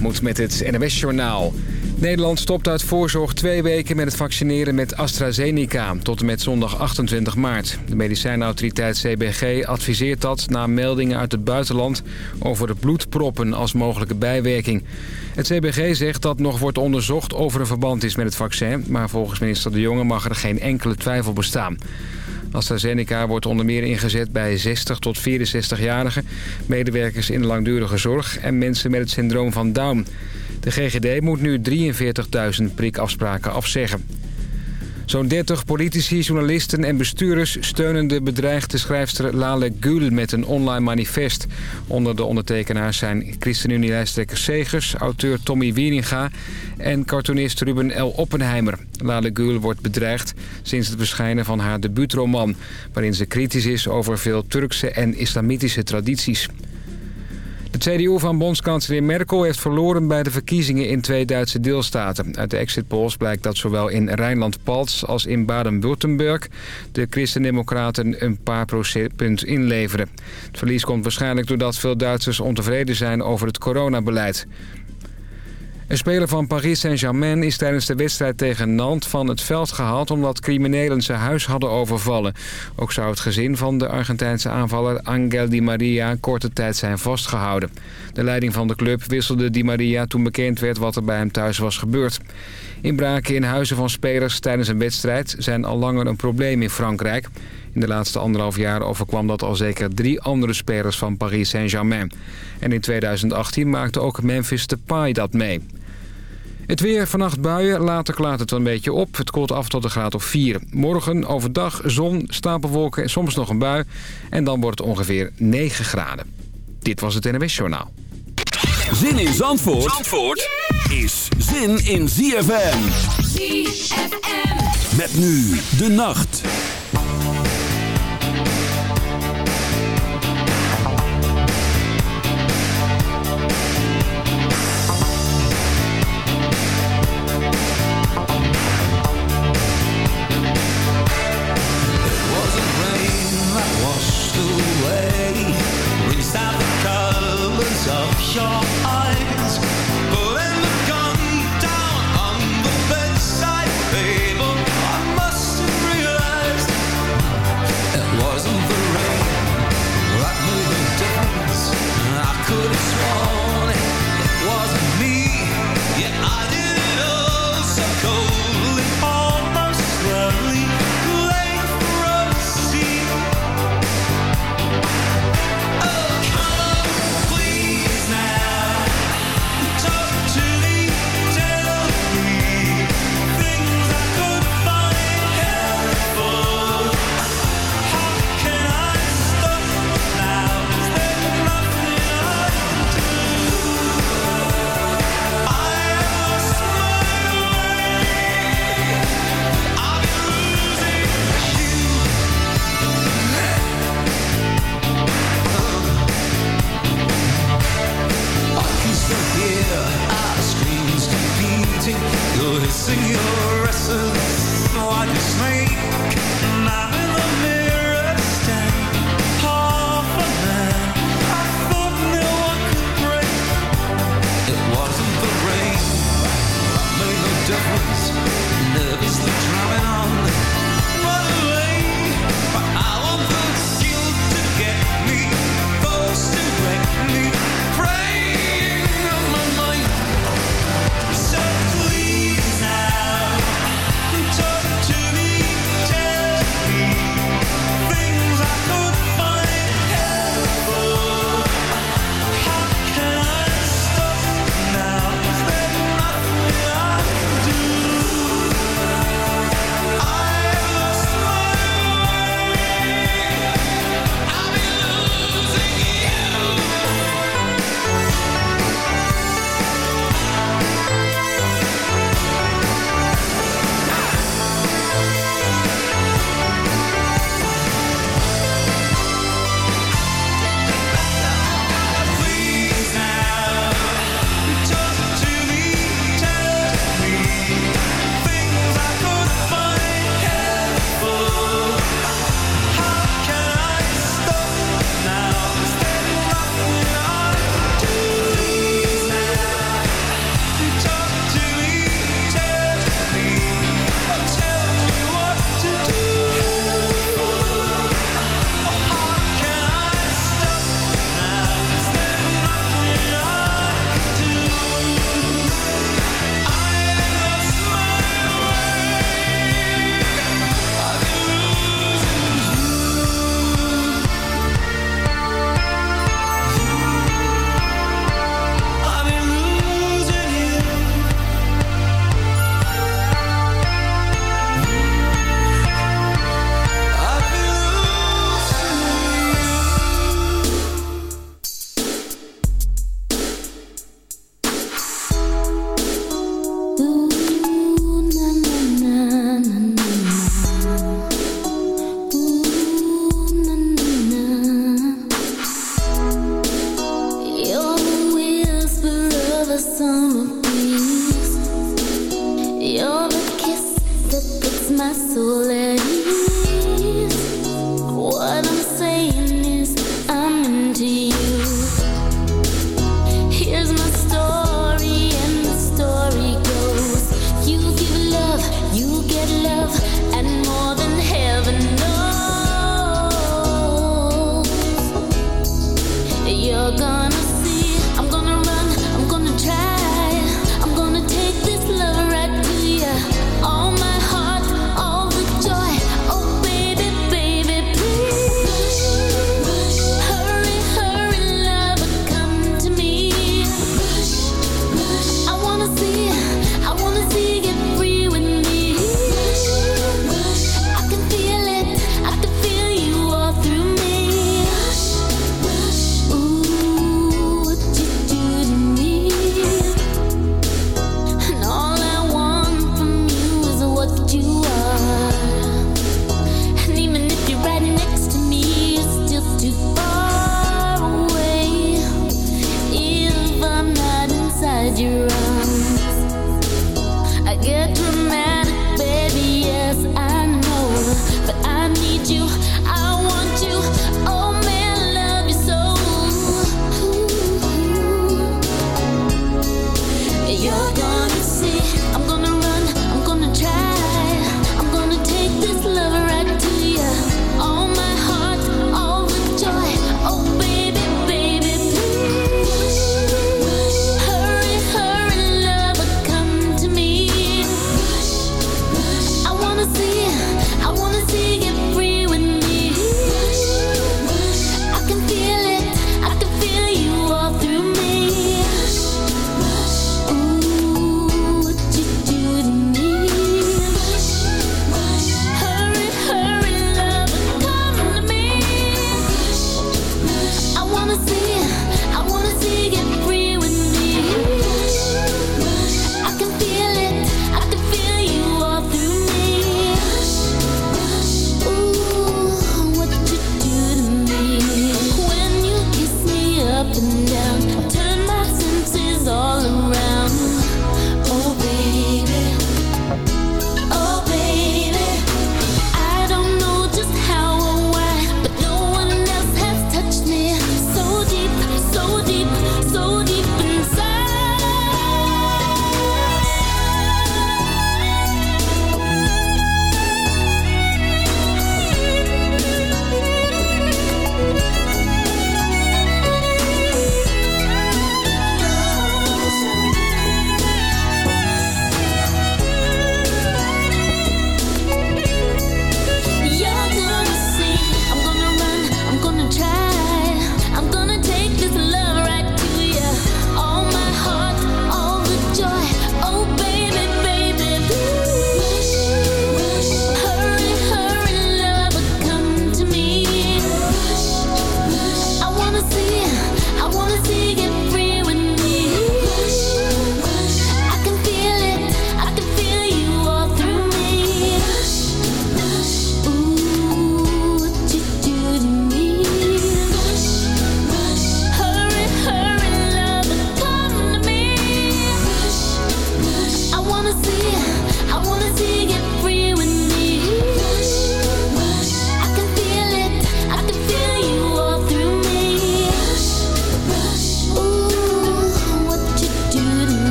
moet met het NWS Journaal. Nederland stopt uit voorzorg twee weken met het vaccineren met AstraZeneca... tot en met zondag 28 maart. De medicijnautoriteit CBG adviseert dat na meldingen uit het buitenland... over de bloedproppen als mogelijke bijwerking. Het CBG zegt dat nog wordt onderzocht of er een verband is met het vaccin... maar volgens minister De Jonge mag er geen enkele twijfel bestaan. AstraZeneca wordt onder meer ingezet bij 60 tot 64-jarigen... medewerkers in de langdurige zorg en mensen met het syndroom van Down. De GGD moet nu 43.000 prikafspraken afzeggen. Zo'n 30 politici, journalisten en bestuurders steunen de bedreigde schrijfster Lale Gül met een online manifest. Onder de ondertekenaars zijn ChristenUnie-lijsttrekker Segers, auteur Tommy Wieringa en cartoonist Ruben L. Oppenheimer. Lale Gül wordt bedreigd sinds het verschijnen van haar debuutroman... waarin ze kritisch is over veel Turkse en islamitische tradities. De CDU van bondskanselier Merkel heeft verloren bij de verkiezingen in twee Duitse deelstaten. Uit de exit polls blijkt dat zowel in Rijnland-Palts als in Baden-Württemberg de christendemocraten een paar procentpunt inleveren. Het verlies komt waarschijnlijk doordat veel Duitsers ontevreden zijn over het coronabeleid. Een speler van Paris Saint-Germain is tijdens de wedstrijd tegen Nantes van het veld gehaald... omdat criminelen zijn huis hadden overvallen. Ook zou het gezin van de Argentijnse aanvaller Angel Di Maria korte tijd zijn vastgehouden. De leiding van de club wisselde Di Maria toen bekend werd wat er bij hem thuis was gebeurd. Inbraken in huizen van spelers tijdens een wedstrijd zijn al langer een probleem in Frankrijk. In de laatste anderhalf jaar overkwam dat al zeker drie andere spelers van Paris Saint-Germain. En in 2018 maakte ook Memphis Depay dat mee. Het weer, vannacht buien, later klaart het wel een beetje op. Het koelt af tot een graad of 4. Morgen overdag zon, stapelwolken en soms nog een bui. En dan wordt het ongeveer 9 graden. Dit was het NWS Journaal. Zin in Zandvoort, Zandvoort is zin in ZFM. ZFM. Met nu de nacht.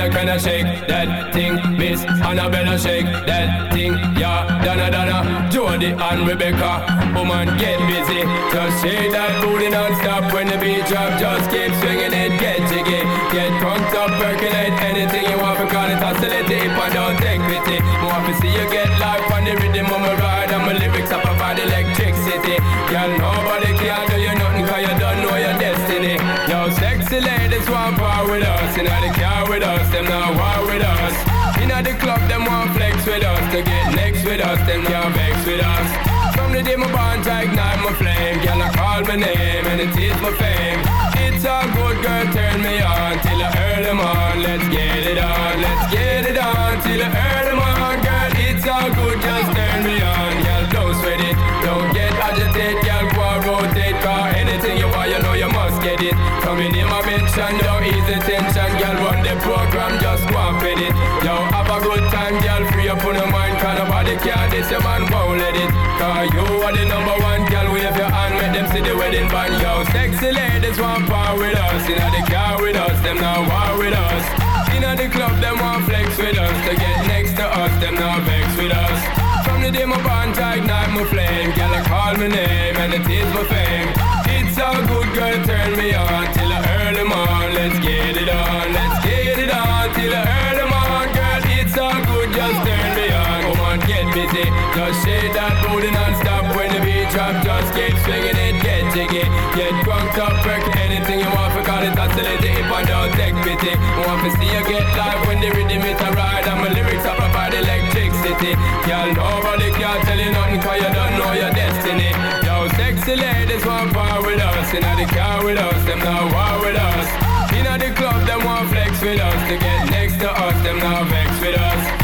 I, can I shake that thing, miss? Annabella shake that thing, yeah. Donna, Donna, Jody and Rebecca. Woman, get busy. Just shake that booty non-stop when the beat drop. Just keep swinging it, get jiggy. Get drunk up, percolate anything you want. Call it oscillate, but don't take pity. More to see you get life on the rhythm of my ride. And my lyrics up about electricity. Girl, nobody with us, them can't vex with us. From the day my bond, I ignite my flame. Girl, I call my name and it is my fame. It's a good girl, turn me on till I earn them on. Let's get it on, let's get it on till I earn them on. Girl, it's all good, just turn me on. Girl, don't sweat it, don't get agitated. Girl, go rotate, car anything you want, you know you must get it. Coming in my mention, don't ease Nobody can this, your man won't let it. Cause you are the number one, girl, wave your hand, make them see the wedding band. Yo, sexy ladies want power with us. Inna the car with us, them now war with us. Inna the club, them want flex with us. To get next to us, them now vex with us. From the day my bond, I ignite my flame. Girl, I call my name and it is my fame. Just it, get jiggy, get drunk up, work anything you want. For call it oscillate if I don't take pity. Want to see you get live when the rhythm is a ride and my lyrics are provide electricity. Girl, nobody can tell you nothing 'cause you don't know your destiny. Yo, sexy ladies want power with us, inna the car with us, them now war with us. Inna the club, them want flex with us. To get next to us, them now vex with us.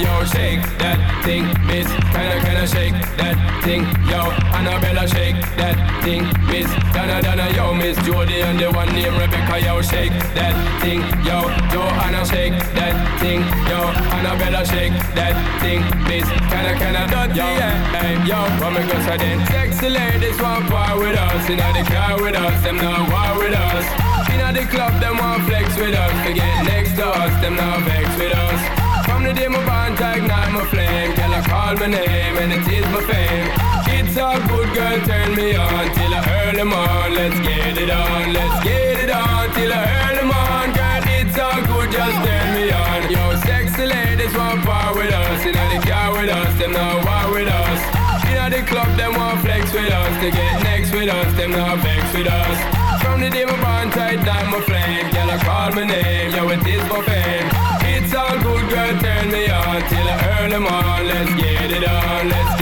Yo, shake that thing, miss. Can I, can I shake that thing? Yo, Annabella, shake that thing, miss. Donna, Donna, yo, miss Jody and the one named Rebecca, yo, shake that thing, yo. Joanna, shake that thing, yo. Annabella, shake that thing, miss. Can I, can I, yo, hey, yo, what me go so then? Sexy ladies want power with us, inna the car with us, them now war with us. Inna the club, them want flex with us. To get next to us, them now vex with us. From the day my bond, ignite my flame. Girl, I call my name and it is my fame. It's a good girl, turn me on till I earn them on. Let's get it on, let's get it on till I earn them on. Girl, it's all good, just turn me on. Yo, sexy ladies want power with us. Inna the car with us, them now war with us. Inna the club, them want flex with us. To get next with us, them now vex with us. From the day my bond tight down my flame Girl, I call my name, yo, it is my fame It's all good, Till earn them let's get it on Let's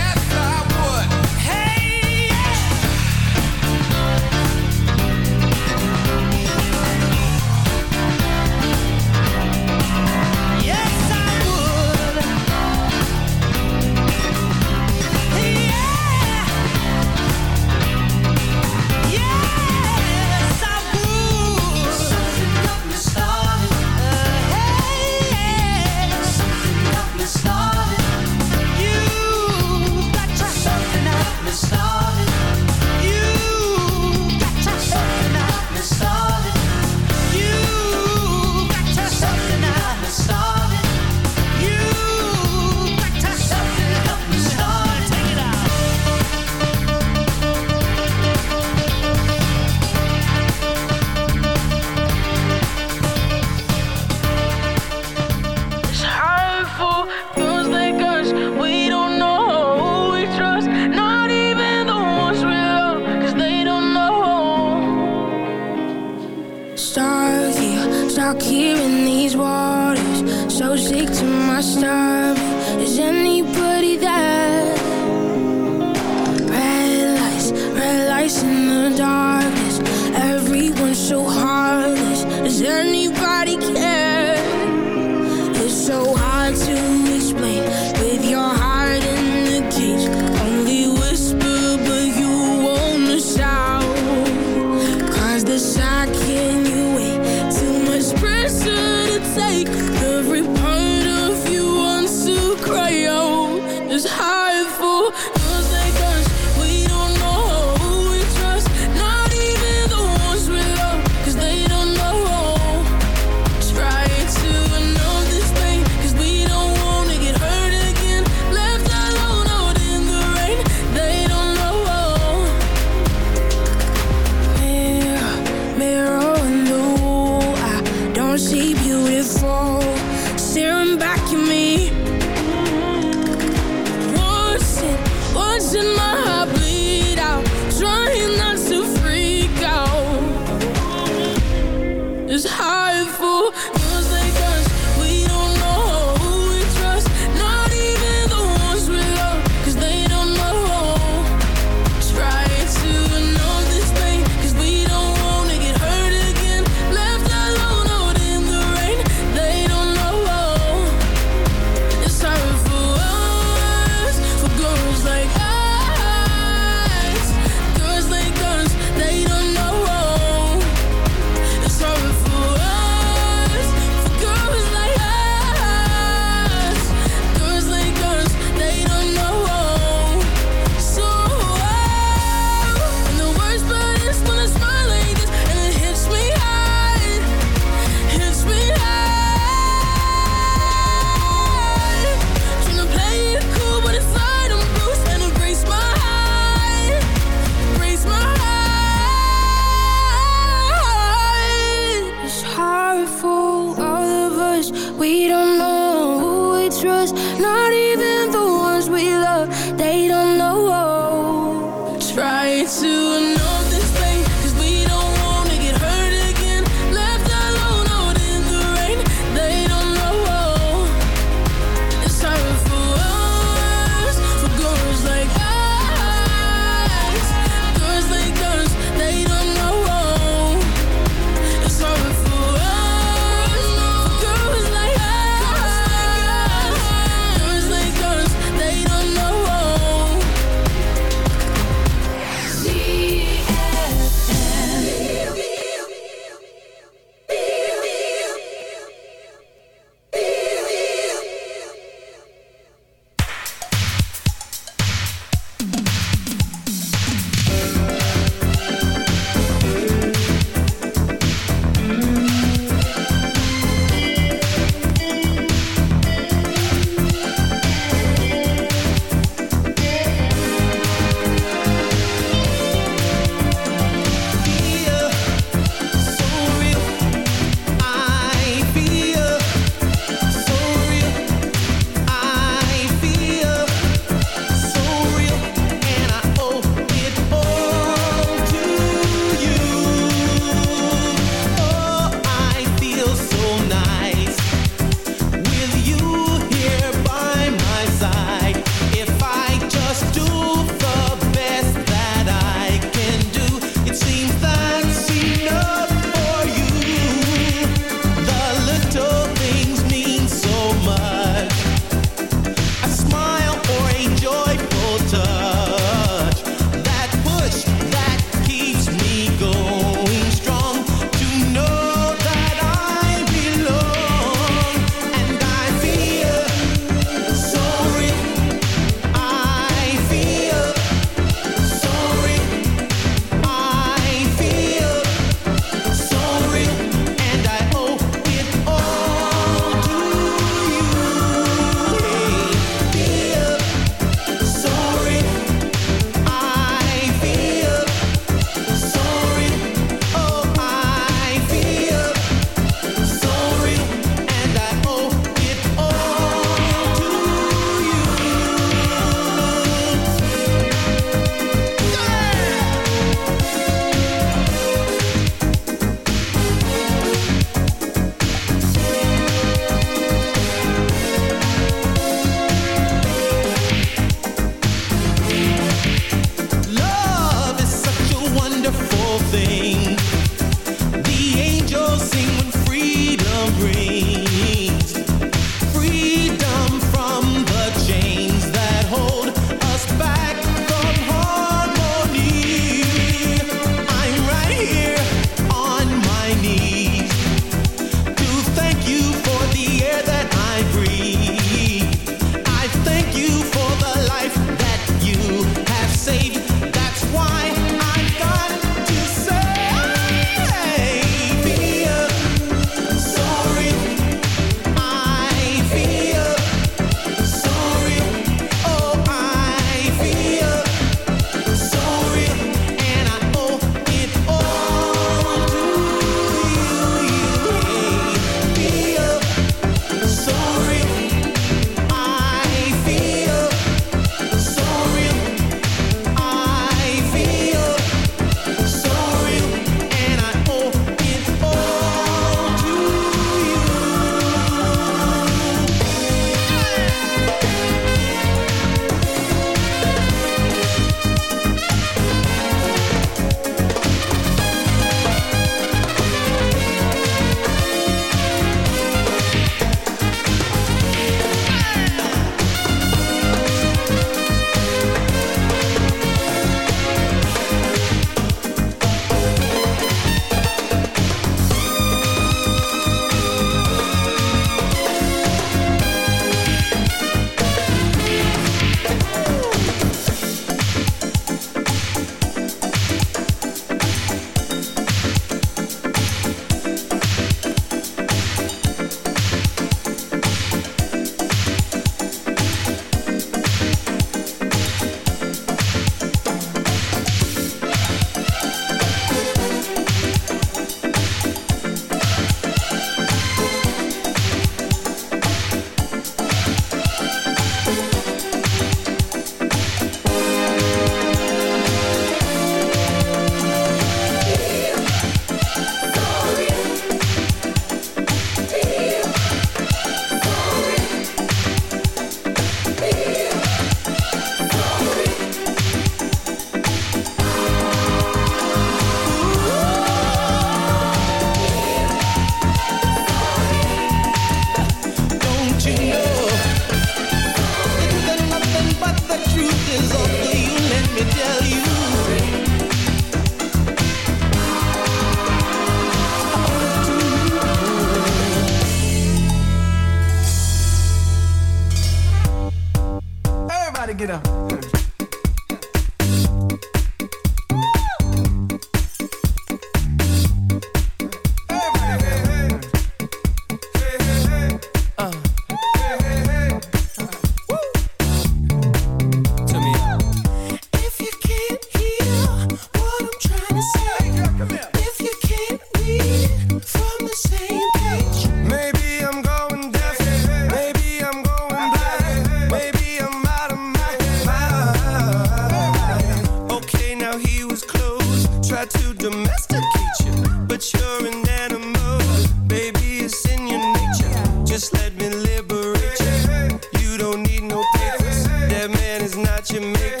you make,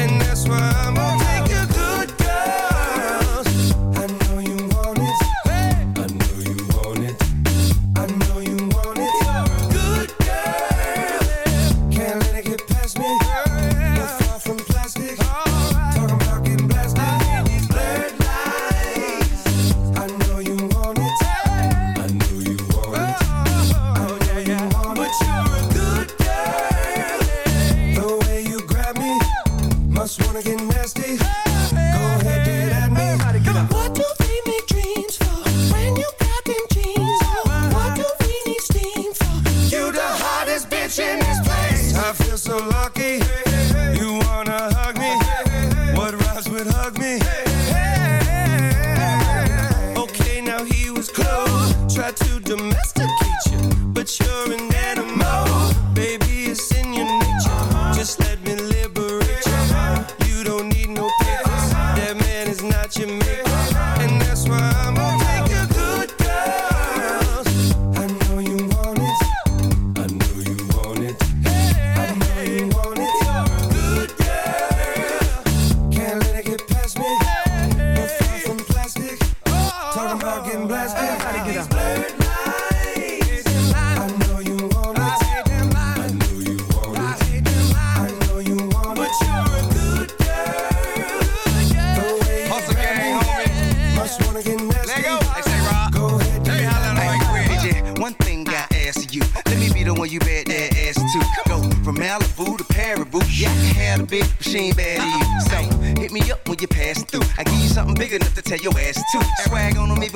and that's why. I'm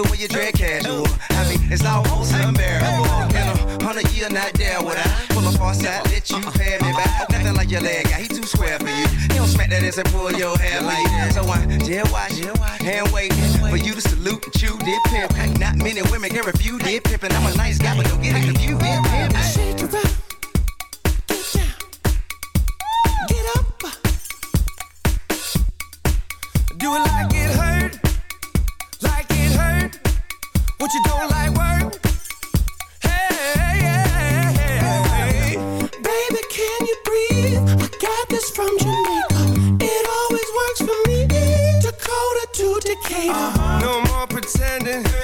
even when you drink casual. I mean, it's almost unbearable. In a hundred year, not there would I pull up on side, let you uh-uh. pay me back. Nothing like your leg guy, he too square for you. He don't smack that ass and pull your hair like that. So I dead watch, hand wait for you to salute and chew dip pimp. Not many women can refuse dip pimp, and I'm a nice guy, but don't get it confused. Dip pimp. you don't like work. Hey, hey, hey, baby, can you breathe? I got this from Jamaica. It always works for me. Dakota to Decatur. Uh -huh. No more pretending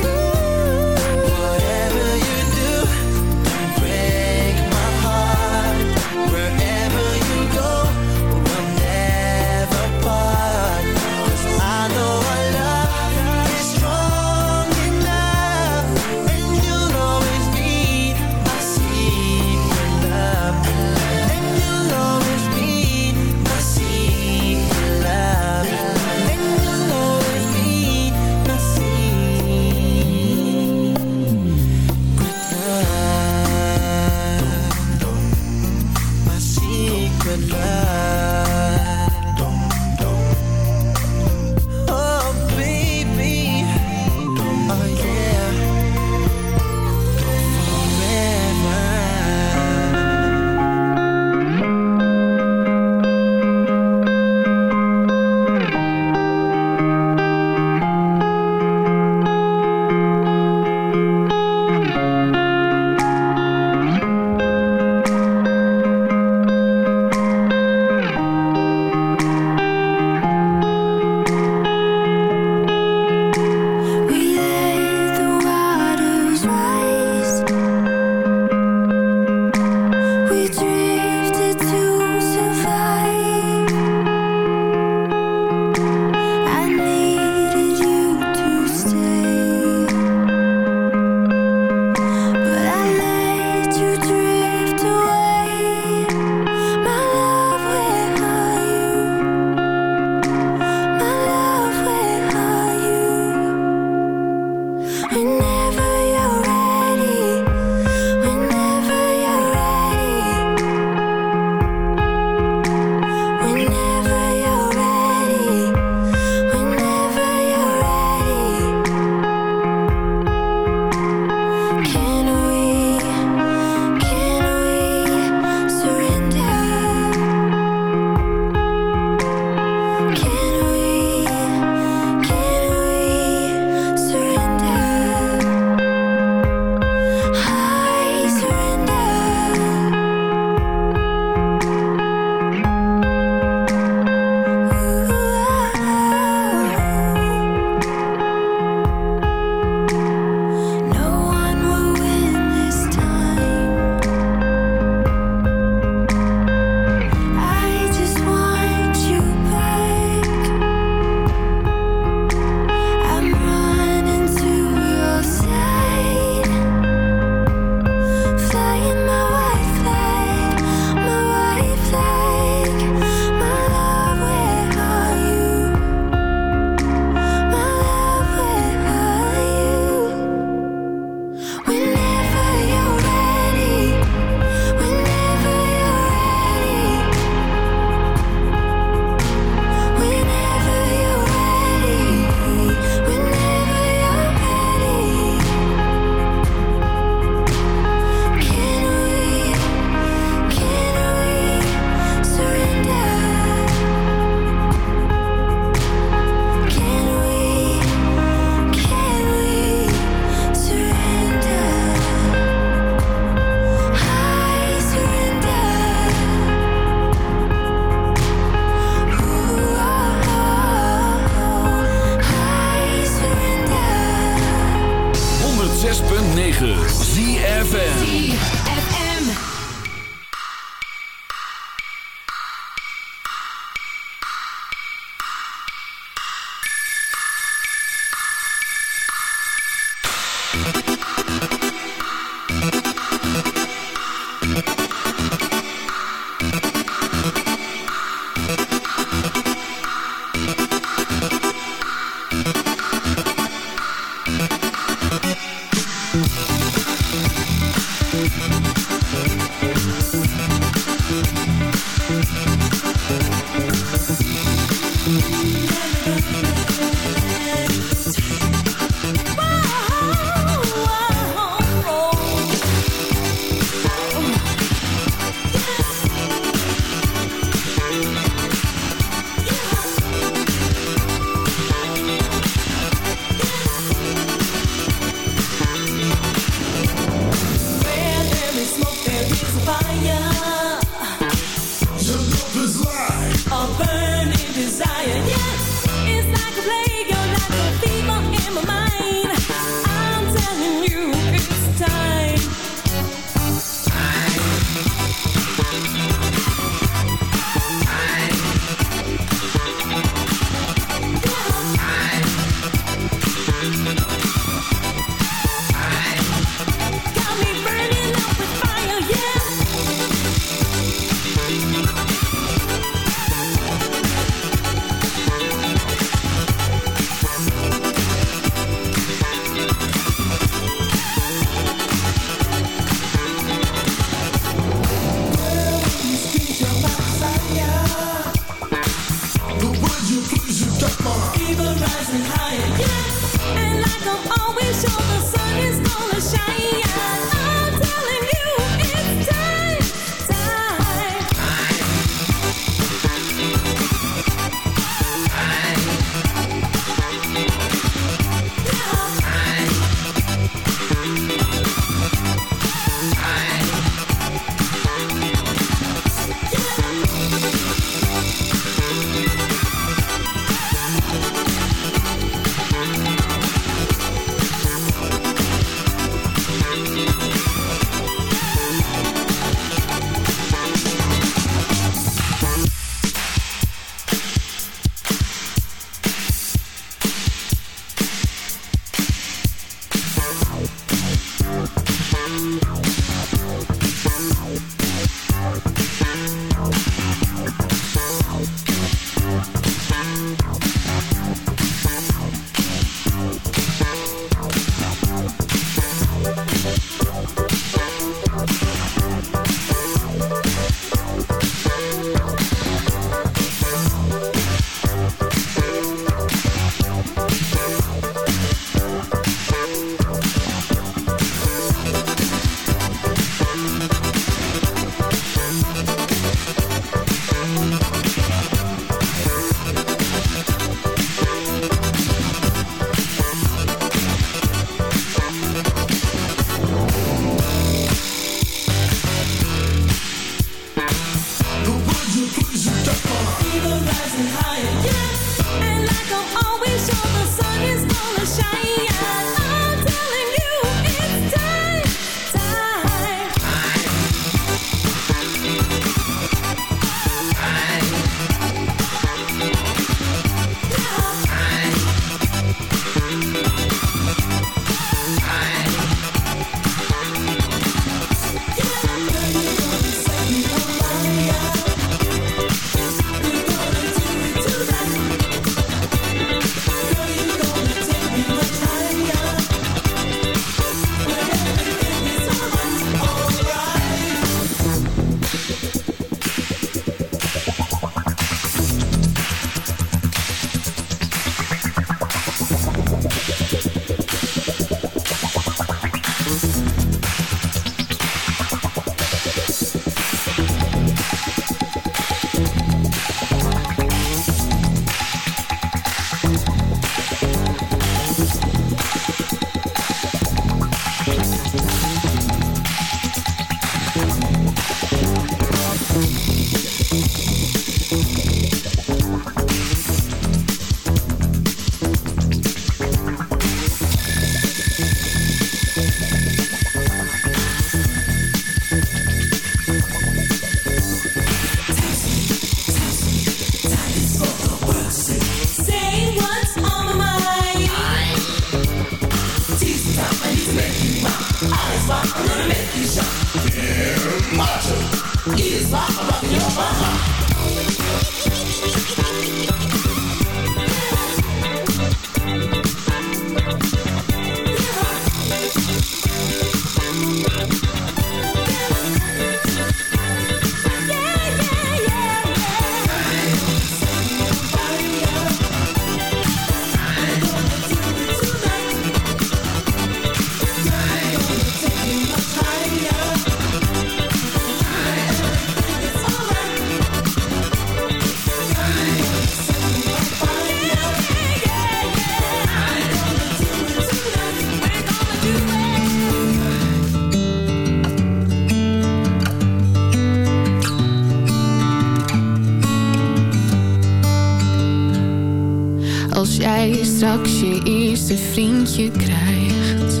straks je eerste vriendje krijgt.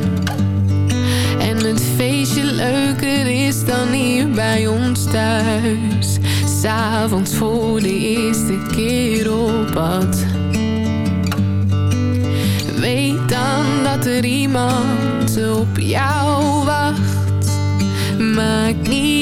En het feestje leuker is dan hier bij ons thuis. S'avonds voor de eerste keer op pad. Weet dan dat er iemand op jou wacht. Maakt niet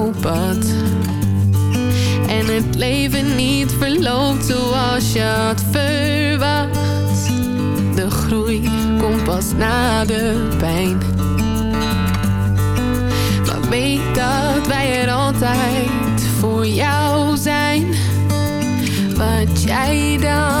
zoals je had verwacht. De groei komt pas na de pijn. Maar weet dat wij er altijd voor jou zijn. Wat jij dan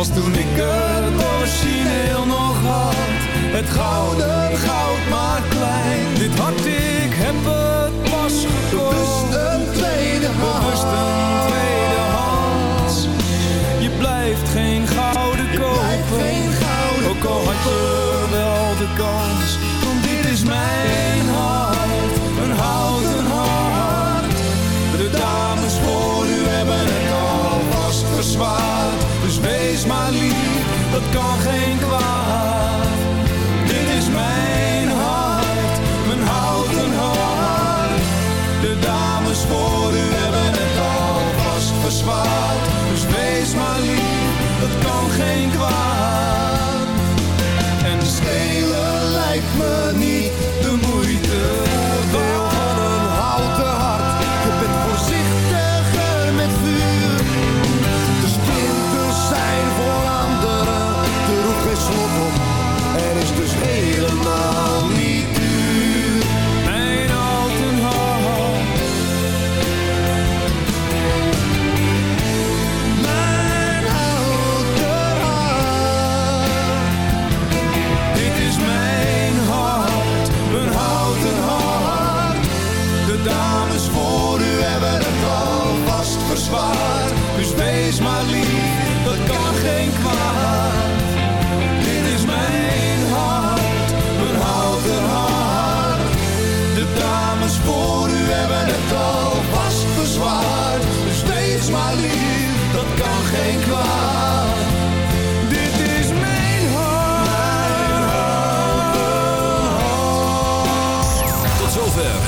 Als toen ik het origineel nog had, het gouden goud maar klein. Dit hart, ik heb het pas gekocht. Bewust een tweede hand. Bewust een tweede